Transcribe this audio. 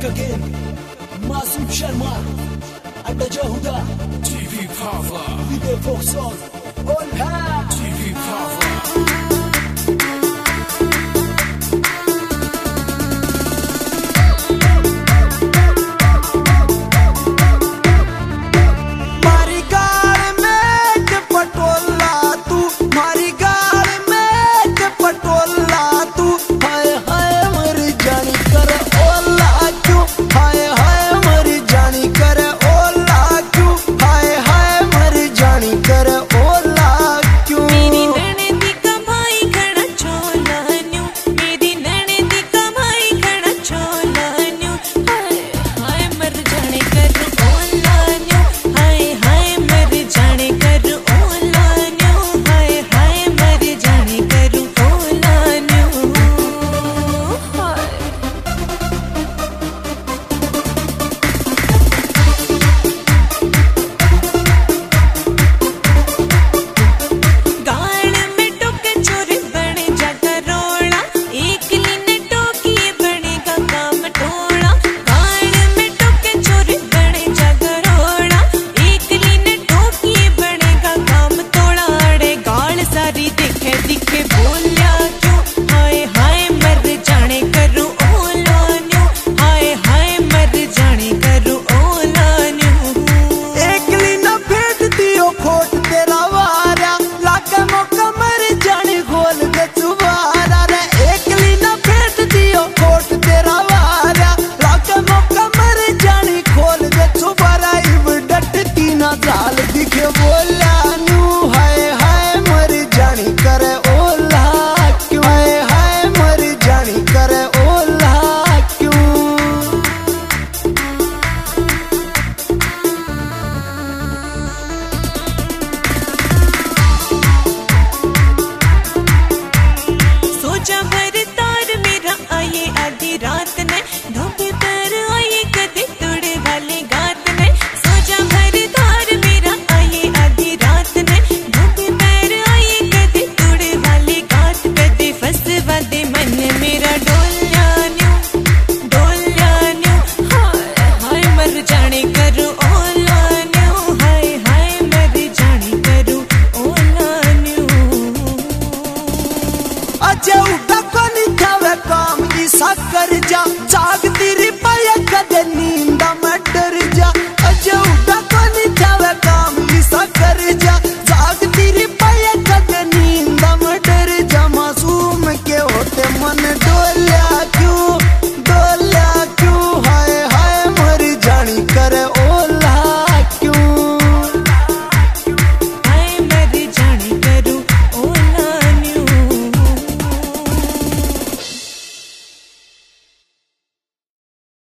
Back again Masoom Sharma and the Jahuda TV Power. with a Hands one that